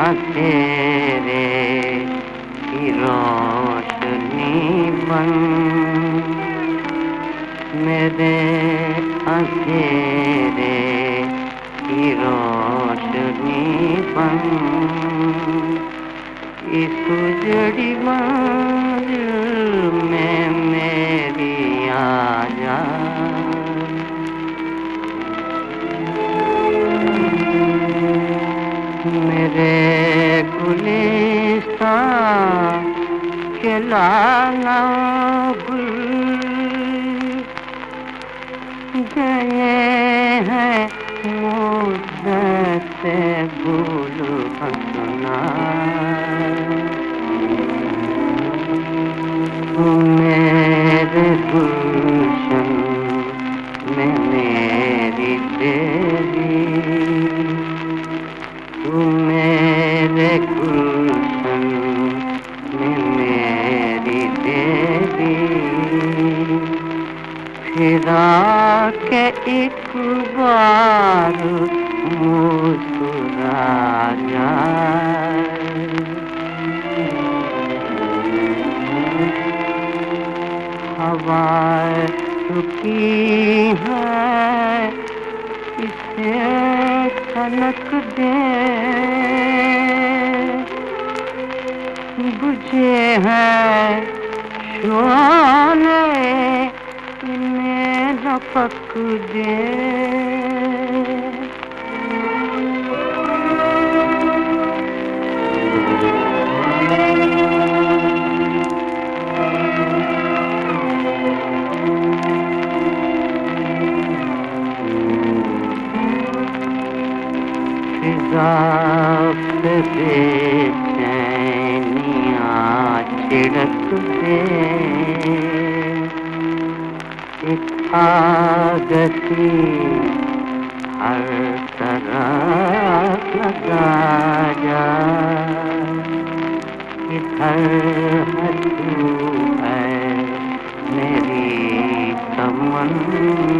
अकेरे की रोशनी बन। मेरे अकेरे की रोशनी बन। इस उजड़ी मंजिल में मेरे गुलिस्तान के गुल गए हैं मुद्दत भूल फिरा के एक बार मुस्कुरा रुकी है इसे तनक दे। बुझे हैं शोने इन्हें रपक दे। पे बेचैनिया छिड़क दे। आगती हर तरफ़ लगा है मेरी तमन्ना